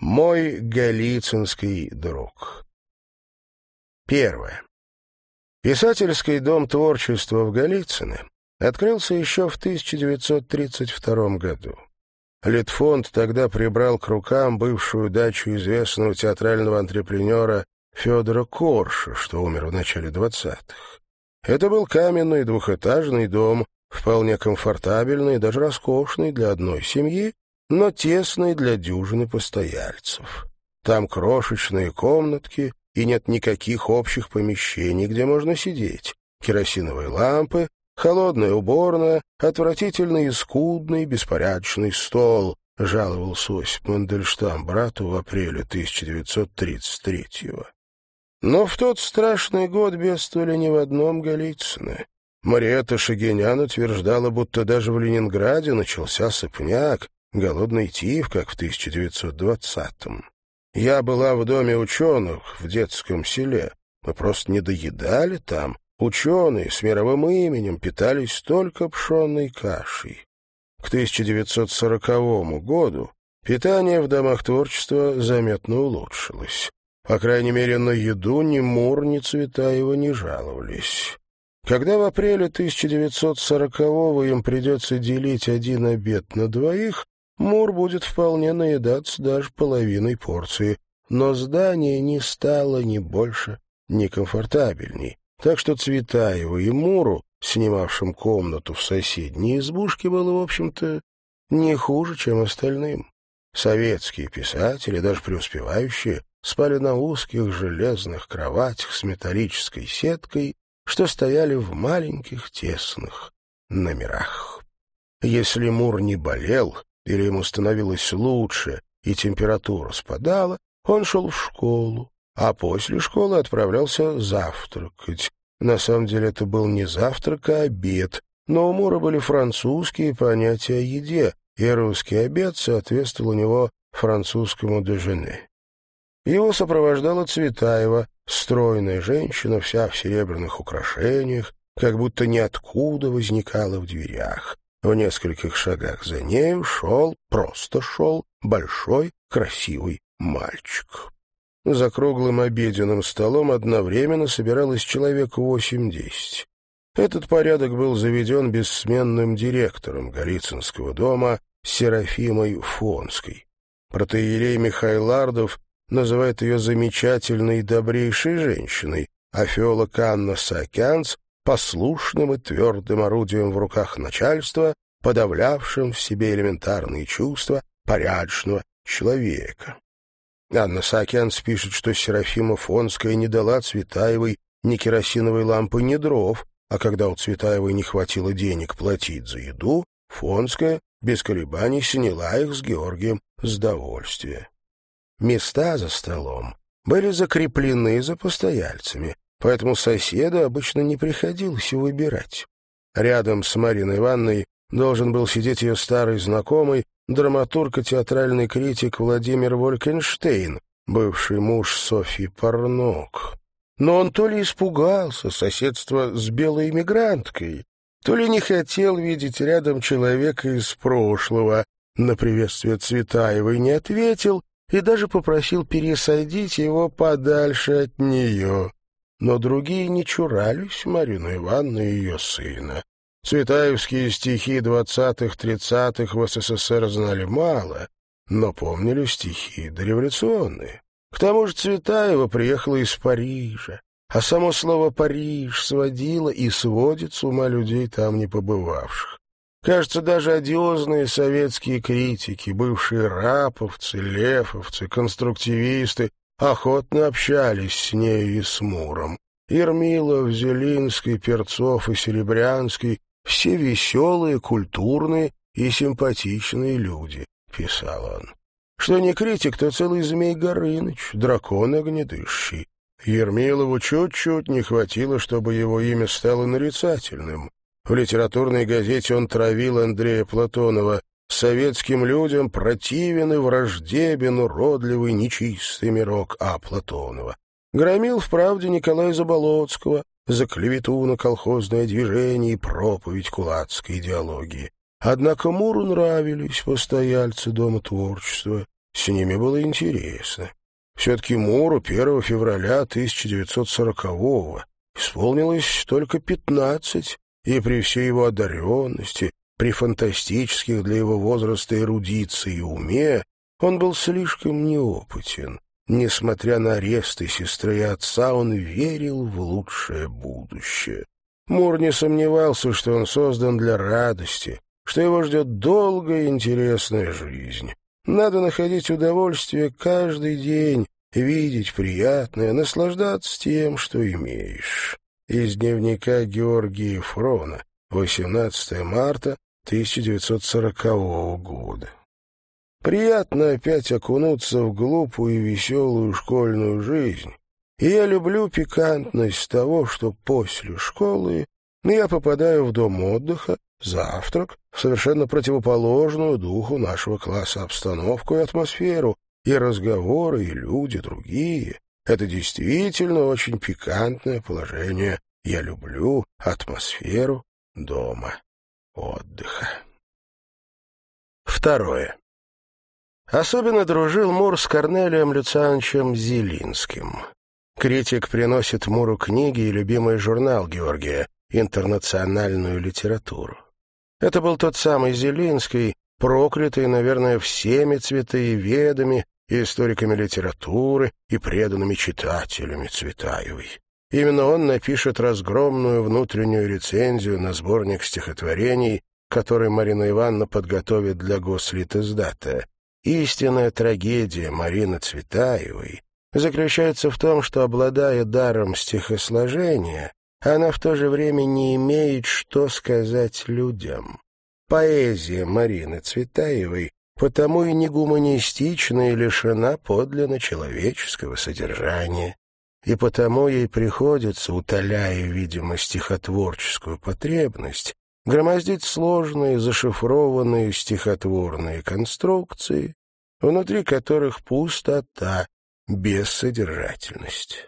Мой галицинский друг. Первое. Писательский дом творчества в Голицыно открылся еще в 1932 году. Литфонд тогда прибрал к рукам бывшую дачу известного театрального антрепренера Федора Корша, что умер в начале 20-х. Это был каменный двухэтажный дом, вполне комфортабельный и даже роскошный для одной семьи, но тесный для дюжины постояльцев. Там крошечные комнатки, и нет никаких общих помещений, где можно сидеть. Керосиновые лампы, холодная уборная, отвратительный и скудный беспорядочный стол, жаловался Осип Мандельштам брату в апреле 1933-го. Но в тот страшный год бедствовали не в одном Голицыно. Мариэта Шагинян утверждала, будто даже в Ленинграде начался сыпняк, голодный тиф, как в 1920-м. Я была в доме ученых в детском селе. Мы просто не доедали там. Ученые с мировым именем питались только пшенной кашей. К 1940 году питание в домах творчества заметно улучшилось. По крайней мере, на еду ни Мур, ни Цветаева не жаловались. Когда в апреле 1940-го им придется делить один обед на двоих, Мур будет вполне наедаться даже половиной порции, но здание не стало ни больше, ни комфортабельней. Так что Цветаеву и Муру, снимавшим комнату в соседней избушке, было, в общем-то, не хуже, чем остальным. Советские писатели, даже преуспевающие, спали на узких железных кроватях с металлической сеткой, что стояли в маленьких тесных номерах. Если Мур не болел, или ему становилось лучше, и температура спадала, он шел в школу, а после школы отправлялся завтракать. На самом деле это был не завтрак, а обед, но у Мура были французские понятия о еде, и русский обед соответствовал у него французскому дежене. Его сопровождала Цветаева, стройная женщина, вся в серебряных украшениях, как будто ниоткуда возникала в дверях. В нескольких шагах за нею шел, просто шел, большой, красивый мальчик. За круглым обеденным столом одновременно собиралось человек восемь-десять. Этот порядок был заведен бессменным директором Голицынского дома Серафимой Фонской. Протеерей Михайлардов называет ее замечательной и добрейшей женщиной, а феолог Анна Саакянц послушным и твердым орудием в руках начальства, подавлявшим в себе элементарные чувства порядочного человека. Анна Саакянц пишет, что Серафима Фонская не дала Цветаевой ни керосиновой лампы, ни дров, а когда у Цветаевой не хватило денег платить за еду, Фонская без колебаний сняла их с Георгием с довольствия. Места за столом были закреплены за постояльцами, поэтому соседу обычно не приходилось выбирать. Рядом с Мариной Ивановной должен был сидеть ее старый знакомый, драматург и театральный критик Владимир Волькенштейн, бывший муж Софьи Парнок. Но он то ли испугался соседства с белой эмигранткой, то ли не хотел видеть рядом человека из прошлого, на приветствие Цветаевой не ответил и даже попросил пересадить его подальше от нее но другие не чурались Марину Ивановну и ее сына. Цветаевские стихи двадцатых-тридцатых в СССР знали мало, но помнили стихи дореволюционные. К тому же Цветаева приехала из Парижа, а само слово «Париж» сводило и сводит с ума людей, там не побывавших. Кажется, даже одиозные советские критики, бывшие раповцы, лефовцы, конструктивисты, охотно общались с ней и с Муром. Ермилов, Зелинский, Перцов и Серебрянский — все веселые, культурные и симпатичные люди, — писал он. Что не критик, то целый Змей Горыныч, дракон огнедышащий. Ермилову чуть-чуть не хватило, чтобы его имя стало нарицательным. В литературной газете он травил Андрея Платонова советским людям противен и враждебен уродливый нечистый мирок А. Платонова. Громил в правде Николая Заболоцкого за клевету на колхозное движение и проповедь кулацкой идеологии. Однако Муру нравились постояльцы Дома творчества. С ними было интересно. Все-таки Муру 1 февраля 1940-го исполнилось только пятнадцать, и при всей его одаренности, при фантастических для его возраста эрудиции и уме, он был слишком неопытен. Несмотря на аресты сестры и отца, он верил в лучшее будущее. Мур не сомневался, что он создан для радости, что его ждет долгая и интересная жизнь. Надо находить удовольствие каждый день, видеть приятное, наслаждаться тем, что имеешь. Из дневника Георгия Фрона, 18 марта 1940 года. Приятно опять окунуться в глупую и веселую школьную жизнь. И я люблю пикантность того, что после школы я попадаю в дом отдыха, завтрак, в совершенно противоположную духу нашего класса обстановку и атмосферу, и разговоры, и люди другие. Это действительно очень пикантное положение. Я люблю атмосферу дома отдыха. Второе. Особенно дружил Мур с Корнелием Люциановичем Зелинским. Критик приносит Муру книги и любимый журнал Георгия «Интернациональную литературу». Это был тот самый Зелинский, проклятый, наверное, всеми цветоеведами, историками литературы и преданными читателями Цветаевой. Именно он напишет разгромную внутреннюю рецензию на сборник стихотворений, который Марина Ивановна подготовит для гослитиздата. Истинная трагедия Марины Цветаевой заключается в том, что, обладая даром стихосложения, она в то же время не имеет, что сказать людям. Поэзия Марины Цветаевой потому и не гуманистична и лишена подлинно человеческого содержания. И потому ей приходится, утоляя, видимо, стихотворческую потребность, громоздить сложные, зашифрованные стихотворные конструкции, внутри которых пустота, бессодержательность.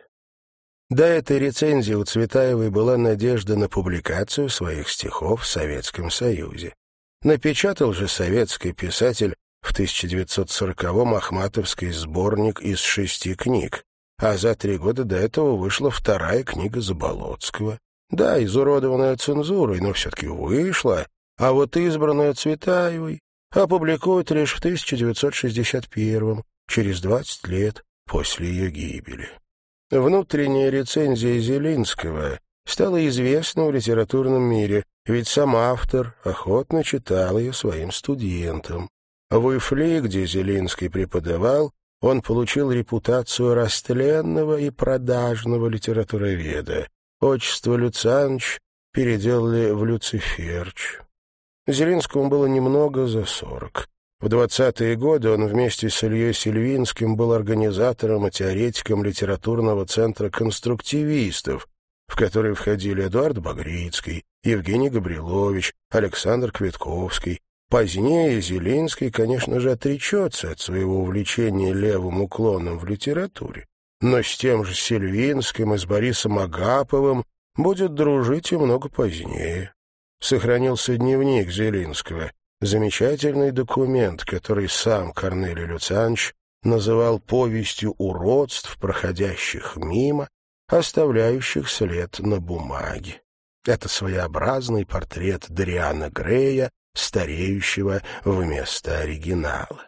До этой рецензии у Цветаевой была надежда на публикацию своих стихов в Советском Союзе. Напечатал же советский писатель в 1940-м Ахматовский сборник из шести книг, а за три года до этого вышла вторая книга Заболоцкого. Да, изуродованная цензурой, но все-таки вышла, а вот избранная Цветаевой опубликуют лишь в 1961-м, через 20 лет после ее гибели. Внутренняя рецензия Зелинского стала известна в литературном мире, ведь сам автор охотно читал ее своим студентам. В Уйфле, где Зелинский преподавал, он получил репутацию растленного и продажного литературоведа. Отчество Люцанович переделали в Люциферч. Зелинскому было немного за сорок. В двадцатые годы он вместе с Ильей Сильвинским был организатором и теоретиком литературного центра конструктивистов, в который входили Эдуард Багрицкий, Евгений Габрилович, Александр Квитковский, Позднее Зелинский, конечно же, отречется от своего увлечения левым уклоном в литературе, но с тем же Сильвинским и с Борисом Агаповым будет дружить и много позднее. Сохранился дневник Зелинского, замечательный документ, который сам Корнелий Люцианович называл повестью уродств, проходящих мимо, оставляющих след на бумаге. Это своеобразный портрет Дариана Грея, стареющего вместо оригинала.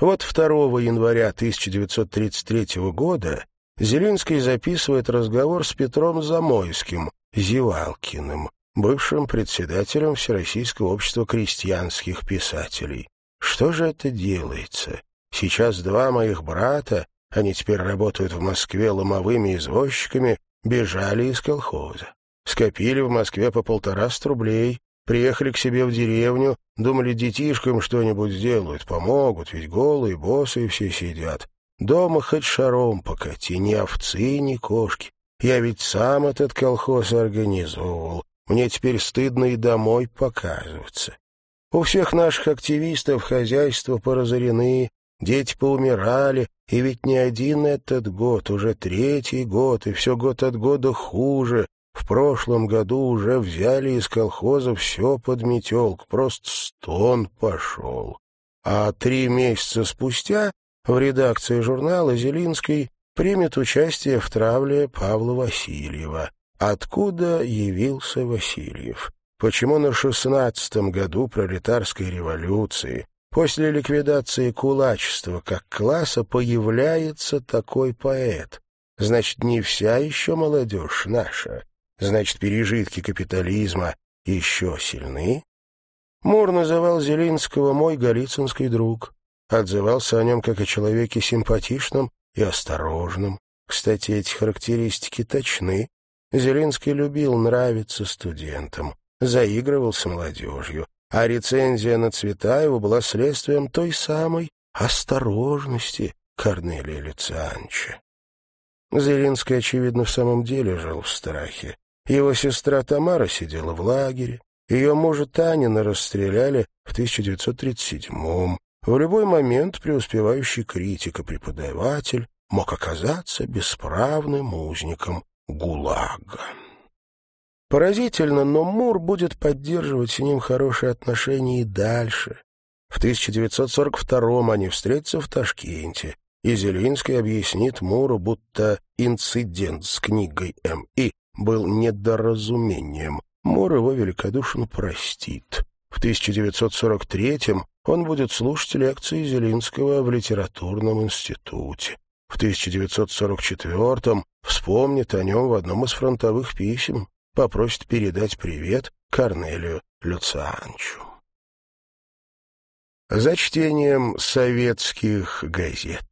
Вот 2 января 1933 года Зелинский записывает разговор с Петром Замойским, Зевалкиным, бывшим председателем Всероссийского общества крестьянских писателей. Что же это делается? Сейчас два моих брата, они теперь работают в Москве ломовыми извозчиками, бежали из колхоза. Скопили в Москве по полтораста рублей, Приехали к себе в деревню, думали, детишкам что-нибудь сделают, помогут, ведь голые, босые все сидят. Дома хоть шаром покати, ни овцы, ни кошки. Я ведь сам этот колхоз организовывал. Мне теперь стыдно и домой показываться. У всех наших активистов хозяйства поразорены, дети поумирали, и ведь не один этот год, уже третий год, и все год от года хуже. В прошлом году уже взяли из колхоза все под метелку, просто стон пошел. а три месяца спустя в редакции журнала Зелинский примет участие в травле Павла Васильева. Откуда явился Васильев? Почему на шестнадцатом году пролетарской революции, после ликвидации кулачества как класса, появляется такой поэт? Значит, не вся еще молодежь наша. Значит, пережитки капитализма еще сильны? Мур называл Зелинского «мой галицинский друг». Отзывался о нем как о человеке симпатичном и осторожном. Кстати, эти характеристики точны. Зелинский любил нравиться студентам заигрывал с молодежью, а рецензия на Цветаева была следствием той самой осторожности Корнелия Люциановича. Зелинский, очевидно, в самом деле жил в страхе. Его сестра Тамара сидела в лагере, ее мужа Танина расстреляли в 1937-м. В любой момент преуспевающий критик и преподаватель мог оказаться бесправным узником ГУЛАГа. Поразительно, но Мур будет поддерживать с ним хорошие отношения и дальше. В 1942-м они встретятся в Ташкенте, и Зелинский объяснит Муру, будто инцидент с книгой М.И. был недоразумением. Мур его великодушно простит. В 1943-м он будет слушать лекции Зелинского в литературном институте. В 1944-м вспомнит о нем в одном из фронтовых писем попросит передать привет Корнелию Люцианчу. За чтением советских газет.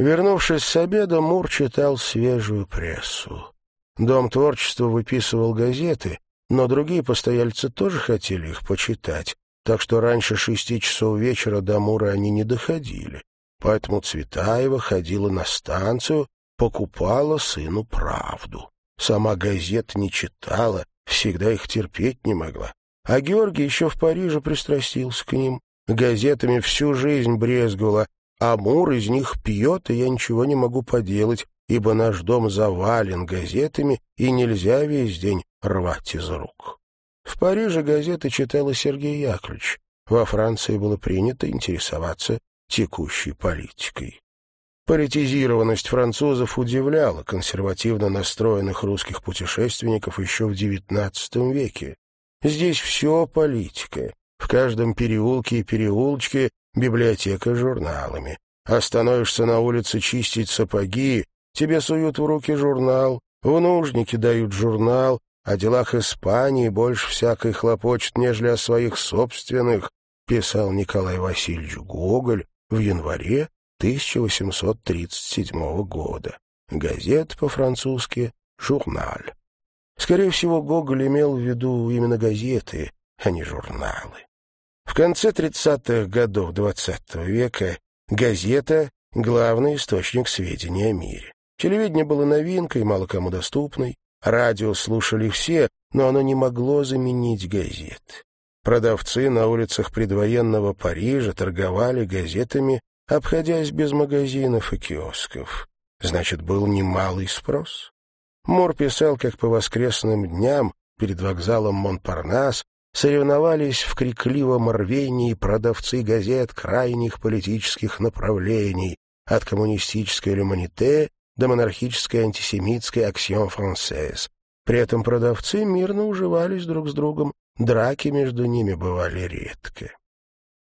Вернувшись с обеда, Мур читал свежую прессу. Дом творчества выписывал газеты, но другие постояльцы тоже хотели их почитать, так что раньше шести часов вечера до Мура они не доходили. Поэтому Цветаева ходила на станцию покупала сыну правду. Сама газет не читала, всегда их терпеть не могла. А Георгий еще в Париже пристрастился к ним. Газетами всю жизнь брезговала, а Мур из них пьет, и я ничего не могу поделать, ибо наш дом завален газетами, и нельзя весь день рвать из рук. В Париже газеты читала Сергей Яковлевич. Во Франции было принято интересоваться текущей политикой. Политизированность французов удивляла консервативно настроенных русских путешественников еще в XIX веке. Здесь все политика. В каждом переулке и переулочке библиотека журналами. Остановишься на улице чистить сапоги, тебе суют в руки журнал, в нужники дают журнал, о делах Испании больше всякой хлопочет, нежели о своих собственных, писал Николай Васильевич Гоголь в январе 1837 года. Газета по-французски «Журналь». Скорее всего, Гоголь имел в виду именно газеты, а не журналы. В конце 30-х годов XX -го века газета — главный источник сведений о мире. Телевидение было новинкой, мало кому доступной. Радио слушали все, но оно не могло заменить газет. Продавцы на улицах предвоенного Парижа торговали газетами обходясь без магазинов и киосков. Значит, был немалый спрос. Мор писал, как по воскресным дням перед вокзалом Монпарнас соревновались в крикливом рвении продавцы газет крайних политических направлений, от коммунистической «Люманите» до монархической антисемитской «Аксион Франсез». При этом продавцы мирно уживались друг с другом, драки между ними бывали редко.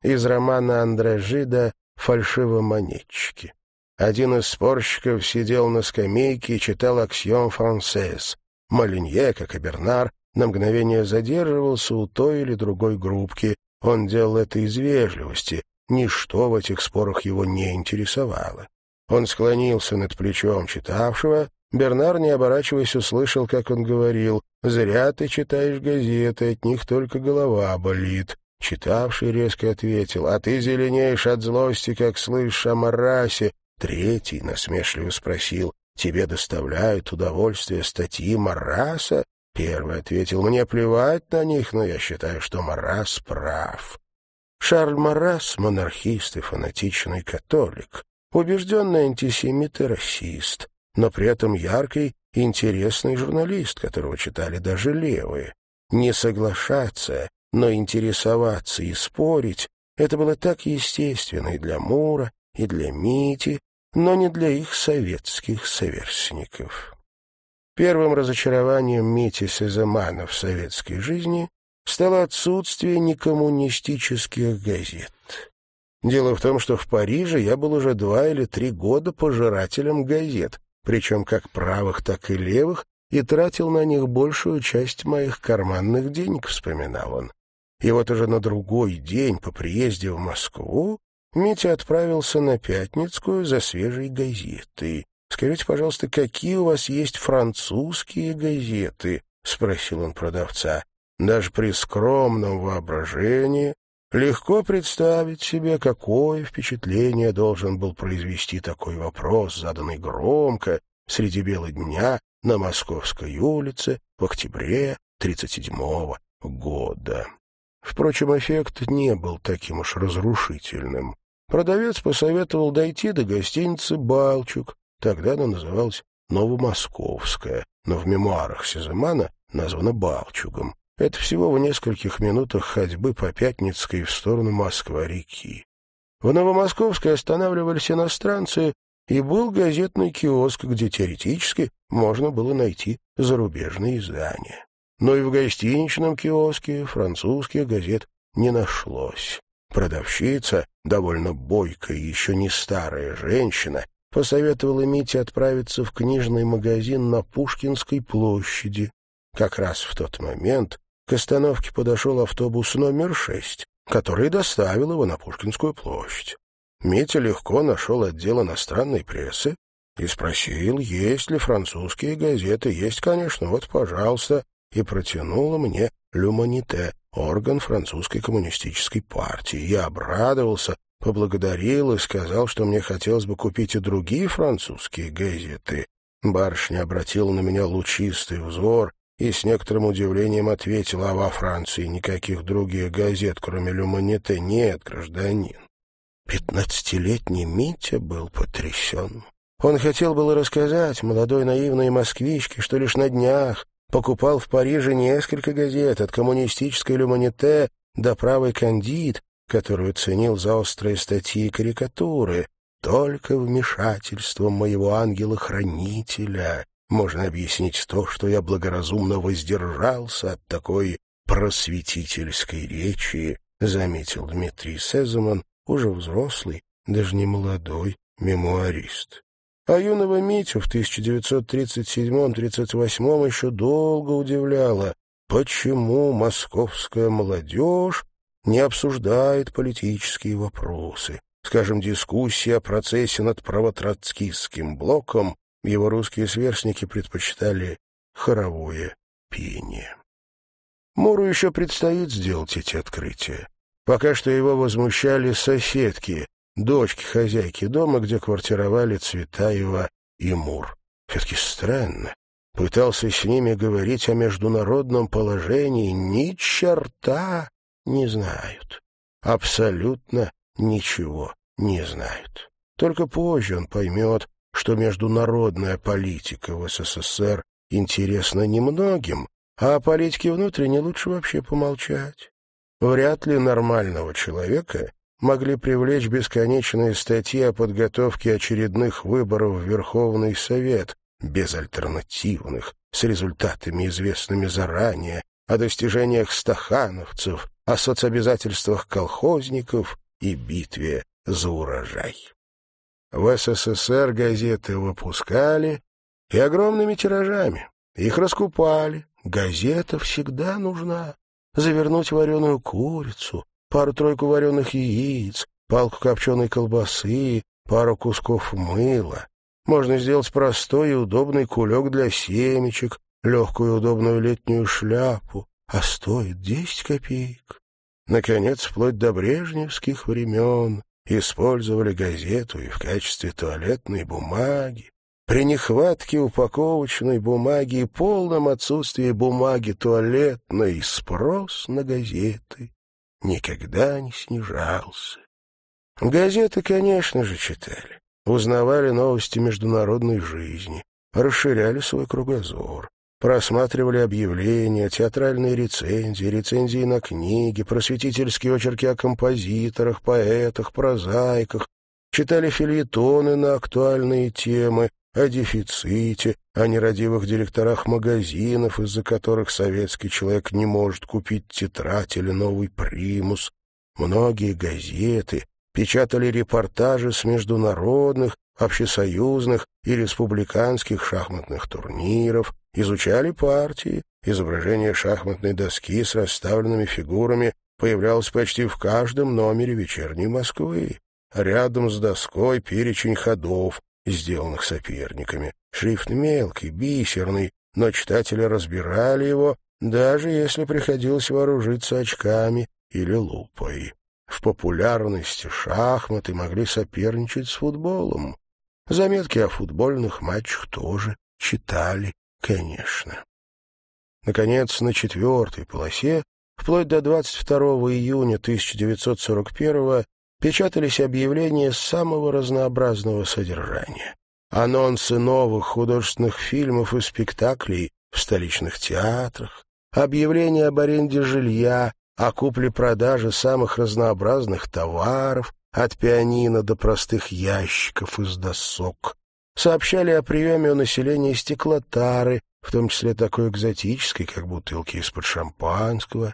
Из романа Андре Жида фальшивомонетчики. Один из спорщиков сидел на скамейке и читал «Аксиом францез». Малинье, как и Бернар, на мгновение задерживался у той или другой группки. Он делал это из вежливости. Ничто в этих спорах его не интересовало. Он склонился над плечом читавшего. Бернар, не оборачиваясь, услышал, как он говорил, «Зря ты читаешь газеты, от них только голова болит». Читавший резко ответил, «А ты зеленеешь от злости, как слышишь о Марасе». Третий насмешливо спросил, «Тебе доставляют удовольствие статьи Мараса?» Первый ответил, «Мне плевать на них, но я считаю, что Марас прав». Шарль Марас — монархист и фанатичный католик, убежденный антисемит и расист, но при этом яркий интересный журналист, которого читали даже левые. Не соглашаться но интересоваться и спорить — это было так естественно и для Мура, и для Мити, но не для их советских совершников. Первым разочарованием Мити Сеземана в советской жизни стало отсутствие некоммунистических газет. Дело в том, что в Париже я был уже два или три года пожирателем газет, причем как правых, так и левых, и тратил на них большую часть моих карманных денег, вспоминал он. И вот уже на другой день по приезде в Москву Митя отправился на Пятницкую за свежей газетой. «Скажите, пожалуйста, какие у вас есть французские газеты?» — спросил он продавца. Даже при скромном воображении легко представить себе, какое впечатление должен был произвести такой вопрос, заданный громко, среди бела дня, на Московской улице, в октябре 37-го года. Впрочем, эффект не был таким уж разрушительным. Продавец посоветовал дойти до гостиницы «Балчук», тогда она называлась «Новомосковская», но в мемуарах Сеземана названа «Балчугом». Это всего в нескольких минутах ходьбы по Пятницкой в сторону Москва-реки. В Новомосковской останавливались иностранцы, и был газетный киоск, где теоретически можно было найти зарубежные издания но и в гостиничном киоске французских газет не нашлось. Продавщица, довольно бойкая, еще не старая женщина, посоветовала Мите отправиться в книжный магазин на Пушкинской площади. Как раз в тот момент к остановке подошел автобус номер шесть, который доставил его на Пушкинскую площадь. Митя легко нашел отдел иностранной прессы и спросил, есть ли французские газеты. Есть, конечно, вот, пожалуйста и протянула мне «Люманите», орган французской коммунистической партии. Я обрадовался, поблагодарил и сказал, что мне хотелось бы купить и другие французские газеты. Барышня обратила на меня лучистый взор и с некоторым удивлением ответила, а во Франции никаких других газет, кроме «Люманите», нет, гражданин. Пятнадцатилетний Митя был потрясен. Он хотел было рассказать молодой наивной москвичке, что лишь на днях покупал в Париже несколько газет, от коммунистической «Люманите» до правой «Кандид», которую ценил за острые статьи и карикатуры. Только вмешательством моего ангела-хранителя можно объяснить то, что я благоразумно воздержался от такой просветительской речи, заметил Дмитрий Сеземан, уже взрослый, даже не молодой мемуарист. А юного Митю в 1937-38 еще долго удивляло, почему московская молодежь не обсуждает политические вопросы. Скажем, дискуссия о процессе над правотроцкистским блоком его русские сверстники предпочитали хоровое пение. Муру еще предстоит сделать эти открытия. Пока что его возмущали соседки, дочки хозяйки дома, где квартировали Цветаева и Мур. Все-таки странно. Пытался с ними говорить о международном положении, ни черта не знают. Абсолютно ничего не знают. Только позже он поймет, что международная политика в СССР интересна немногим, а о политике внутренней лучше вообще помолчать. Вряд ли нормального человека могли привлечь бесконечные статьи о подготовке очередных выборов в Верховный Совет, безальтернативных, с результатами, известными заранее, о достижениях стахановцев, о соцобязательствах колхозников и битве за урожай. В СССР газеты выпускали и огромными тиражами. Их раскупали. Газета всегда нужна. Завернуть вареную курицу, пару-тройку вареных яиц, палку копченой колбасы, пару кусков мыла. Можно сделать простой и удобный кулек для семечек, легкую удобную летнюю шляпу, а стоит десять копеек. Наконец, вплоть до брежневских времен использовали газету и в качестве туалетной бумаги. При нехватке упаковочной бумаги и полном отсутствии бумаги туалетной спрос на газеты никогда не снижался. Газеты, конечно же, читали, узнавали новости международной жизни, расширяли свой кругозор. Просматривали объявления, театральные рецензии, рецензии на книги, просветительские очерки о композиторах, поэтах, прозаиках, читали фильетоны на актуальные темы, о дефиците, о нерадивых директорах магазинов, из-за которых советский человек не может купить тетрадь или новый примус. Многие газеты печатали репортажи с международных, общесоюзных и республиканских шахматных турниров, изучали партии, изображение шахматной доски с расставленными фигурами появлялось почти в каждом номере «Вечерней Москвы». Рядом с доской перечень ходов, сделанных соперниками. Шрифт мелкий, бисерный, но читатели разбирали его, даже если приходилось вооружиться очками или лупой. В популярности шахматы могли соперничать с футболом. Заметки о футбольных матчах тоже читали, конечно. Наконец, на четвертой полосе, вплоть до 22 июня 1941 печатались объявления самого разнообразного содержания. Анонсы новых художественных фильмов и спектаклей в столичных театрах, объявления об аренде жилья, о купле-продаже самых разнообразных товаров, от пианино до простых ящиков из досок. Сообщали о приеме у населения стеклотары, в том числе такой экзотической, как бутылки из-под шампанского,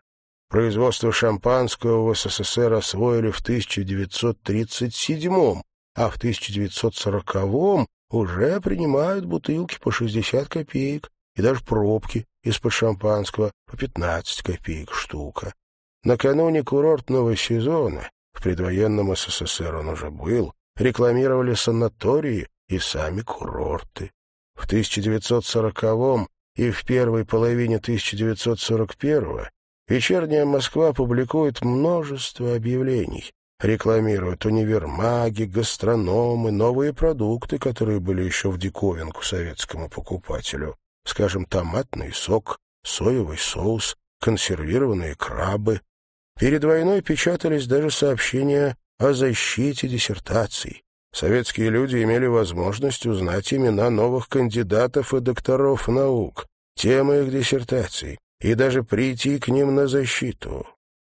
Производство шампанского в СССР освоили в 1937 а в 1940-м уже принимают бутылки по 60 копеек и даже пробки из-под шампанского по 15 копеек штука. Накануне курортного сезона, в предвоенном СССР он уже был, рекламировали санатории и сами курорты. В 1940-м и в первой половине 1941-го Вечерняя Москва публикует множество объявлений, рекламирует универмаги, гастрономы, новые продукты, которые были еще в диковинку советскому покупателю. Скажем, томатный сок, соевый соус, консервированные крабы. Перед войной печатались даже сообщения о защите диссертаций. Советские люди имели возможность узнать имена новых кандидатов и докторов наук, темы их диссертаций, и даже прийти к ним на защиту.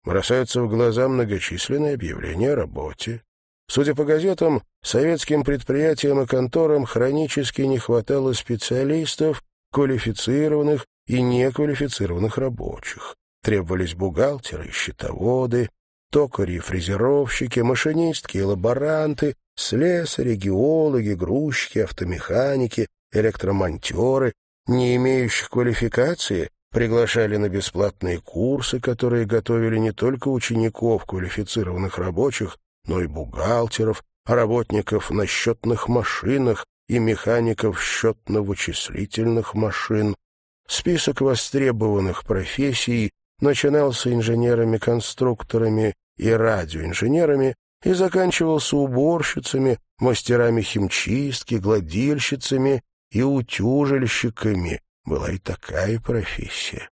Бросаются в глаза многочисленные объявления о работе. Судя по газетам, советским предприятиям и конторам хронически не хватало специалистов, квалифицированных и неквалифицированных рабочих. Требовались бухгалтеры и счетоводы, токари и фрезеровщики, машинистки и лаборанты, слесари, геологи, грузчики, автомеханики, электромонтеры, не имеющих квалификации, приглашали на бесплатные курсы, которые готовили не только учеников, квалифицированных рабочих, но и бухгалтеров, работников на счетных машинах и механиков счетно-вычислительных машин. Список востребованных профессий начинался инженерами-конструкторами и радиоинженерами и заканчивался уборщицами, мастерами химчистки, гладильщицами и утюжильщиками, была и такая профессия.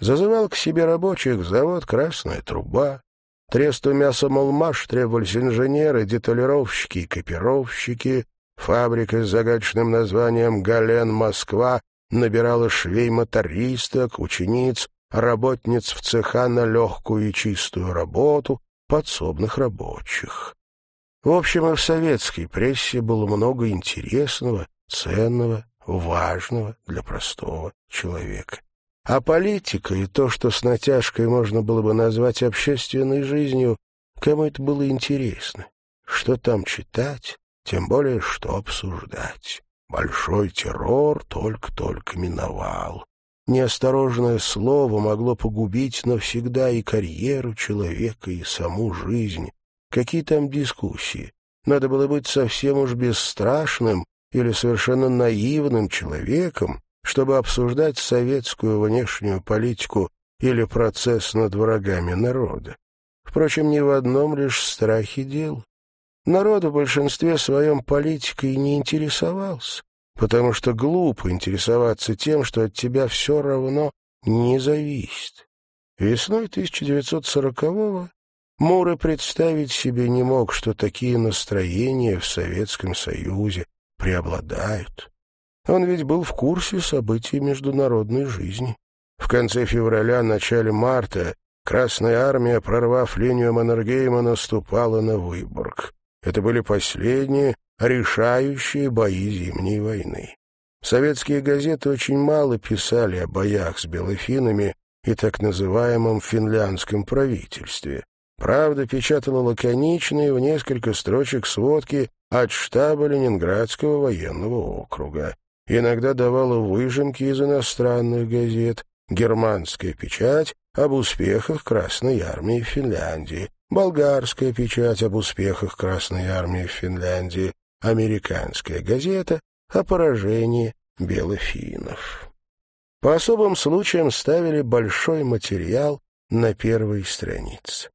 Зазывал к себе рабочих завод «Красная труба». Тресту мяса «Молмаш» требовались инженеры, деталировщики и копировщики. Фабрика с загадочным названием «Гален Москва» набирала швей-мотористок, учениц, работниц в цеха на легкую и чистую работу, подсобных рабочих. В общем, и в советской прессе было много интересного, ценного, важного для простого человека. А политика и то, что с натяжкой можно было бы назвать общественной жизнью, кому это было интересно? Что там читать, тем более что обсуждать? Большой террор только-только миновал. Неосторожное слово могло погубить навсегда и карьеру человека, и саму жизнь. Какие там дискуссии? Надо было быть совсем уж бесстрашным, или совершенно наивным человеком, чтобы обсуждать советскую внешнюю политику или процесс над врагами народа. Впрочем, ни в одном лишь страхе дел. Народ в большинстве своем политикой не интересовался, потому что глупо интересоваться тем, что от тебя все равно не зависит. Весной 1940-го Мур представить себе не мог, что такие настроения в Советском Союзе преобладают. Он ведь был в курсе событий международной жизни. В конце февраля, начале марта Красная армия, прорвав линию Маннергейма, наступала на Выборг. Это были последние решающие бои Зимней войны. Советские газеты очень мало писали о боях с белофинами и так называемом финляндском правительстве. Правда печатала лаконичные в несколько строчек сводки от штаба Ленинградского военного округа. Иногда давала выжимки из иностранных газет, германская печать об успехах Красной армии в Финляндии, болгарская печать об успехах Красной армии в Финляндии, американская газета о поражении белофинов. По особым случаям ставили большой материал на первой странице.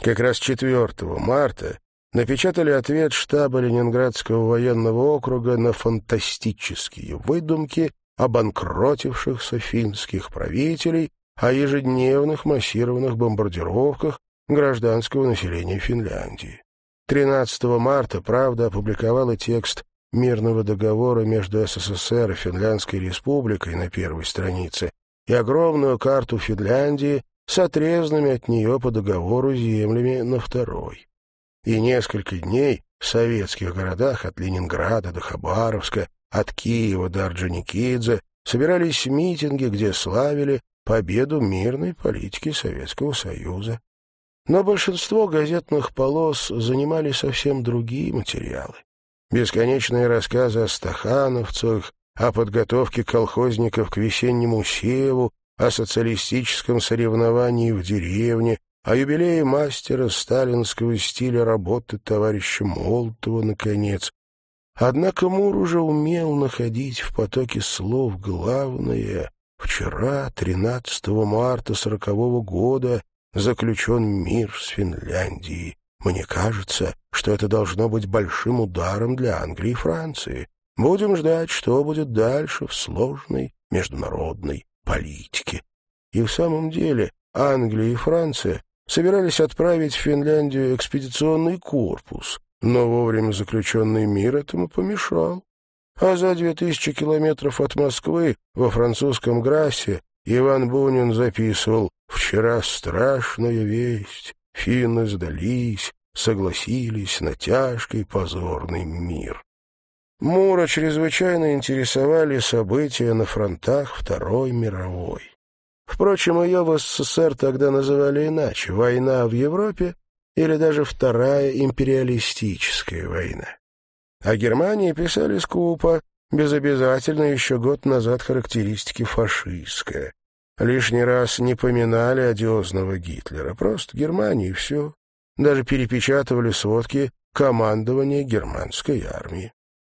Как раз 4 марта напечатали ответ штаба Ленинградского военного округа на фантастические выдумки обанкротившихся финских правителей, о ежедневных массированных бомбардировках гражданского населения Финляндии. 13 марта «Правда» опубликовала текст мирного договора между СССР и Финляндской республикой на первой странице и огромную карту Финляндии с отрезанными от нее по договору землями на второй. И несколько дней в советских городах от Ленинграда до Хабаровска, от Киева до Орджоникидзе собирались митинги, где славили победу мирной политики Советского Союза. Но большинство газетных полос занимали совсем другие материалы. Бесконечные рассказы о стахановцах, о подготовке колхозников к весеннему севу, о социалистическом соревновании в деревне, о юбилее мастера сталинского стиля работы товарища Молотова, наконец. Однако Мур уже умел находить в потоке слов главное. Вчера, 13 марта сорокового года, заключен мир с Финляндией. Мне кажется, что это должно быть большим ударом для Англии и Франции. Будем ждать, что будет дальше в сложной международной политике. И в самом деле Англия и Франция собирались отправить в Финляндию экспедиционный корпус, но вовремя заключенный мир этому помешал. А за две тысячи километров от Москвы, во французском Грассе, Иван Бунин записывал «Вчера страшная весть, финны сдались, согласились на тяжкий позорный мир». Мура чрезвычайно интересовали события на фронтах Второй мировой. Впрочем, ее в СССР тогда называли иначе — «война в Европе» или даже «Вторая империалистическая война». О Германии писали скупо, без обязательно еще год назад характеристики фашистская. Лишний раз не поминали одиозного Гитлера, просто Германия и все. Даже перепечатывали сводки командования германской армии.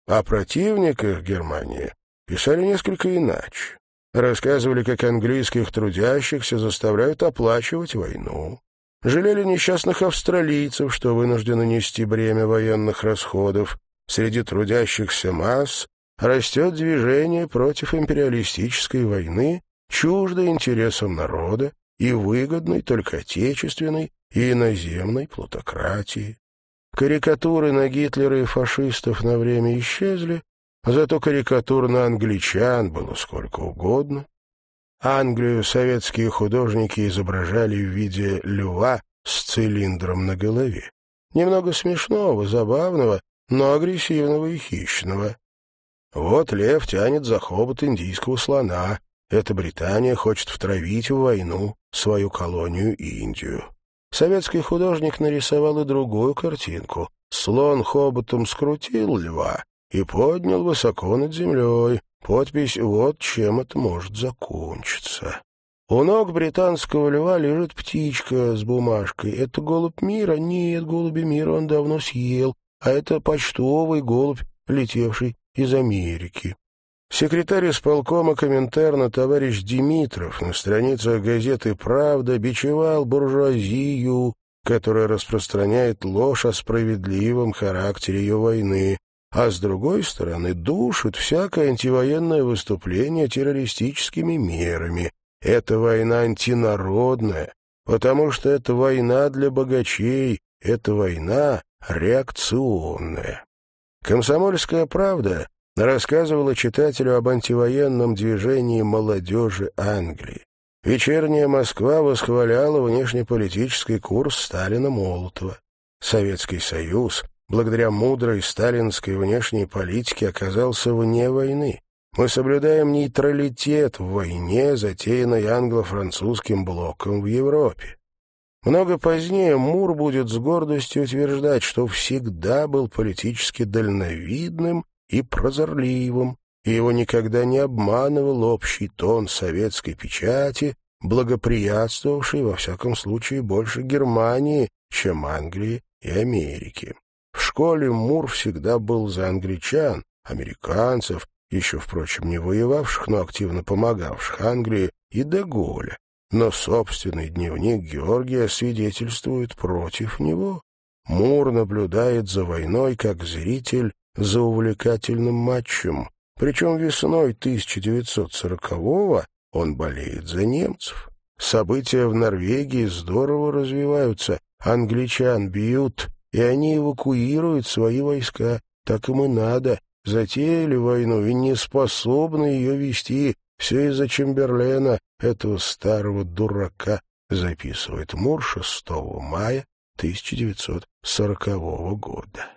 О противниках Германии писали несколько иначе. Рассказывали, как английских трудящихся заставляют оплачивать войну. Жалели несчастных австралийцев, что вынуждены нести бремя военных расходов, Среди трудящихся масс растет движение против империалистической войны, чуждой интересам народа и выгодной только отечественной и иноземной плутократии. Карикатуры на Гитлера и фашистов на время исчезли, зато карикатур на англичан было сколько угодно. Англию советские художники изображали в виде льва с цилиндром на голове. Немного смешного, забавного, но агрессивного и хищного. Вот лев тянет за хобот индийского слона. Эта Британия хочет втравить в войну свою колонию Индию. Советский художник нарисовал и другую картинку. Слон хоботом скрутил льва и поднял высоко над землей. Подпись «Вот чем это может закончиться». У ног британского льва лежит птичка с бумажкой. Это голубь мира? Нет, голуби мира он давно съел а это почтовый голубь, летевший из Америки. Секретарь исполкома Коминтерна товарищ Димитров на страницах газеты «Правда» бичевал буржуазию, которая распространяет ложь о справедливом характере ее войны, а с другой стороны душит всякое антивоенное выступление террористическими мерами. Это война антинародная, потому что это война для богачей, это война реакционная. «Комсомольская правда» рассказывала читателю об антивоенном движении молодежи Англии. Вечерняя Москва восхваляла внешнеполитический курс Сталина-Молотова. Советский Союз, благодаря мудрой сталинской внешней политике, оказался вне войны. Мы соблюдаем нейтралитет в войне, затеянной англо-французским блоком в Европе. Много позднее Мур будет с гордостью утверждать, что всегда был политически дальновидным и прозорливым, и его никогда не обманывал общий тон советской печати, благоприятствовавший, во всяком случае, больше Германии, чем Англии и Америки. В школе Мур всегда был за англичан, американцев, еще, впрочем, не воевавших, но активно помогавших Англии, и Деголя. Но собственный дневник Георгия свидетельствует против него. Мур наблюдает за войной как зритель за увлекательным матчем, причем весной 1940-го он болеет за немцев. События в Норвегии здорово развиваются, англичан бьют, и они эвакуируют свои войска. Так им и надо. Затеяли войну и не способны ее вести. Все из-за Чемберлена, этого старого дурака, записывает Мур 6 мая 1940 года.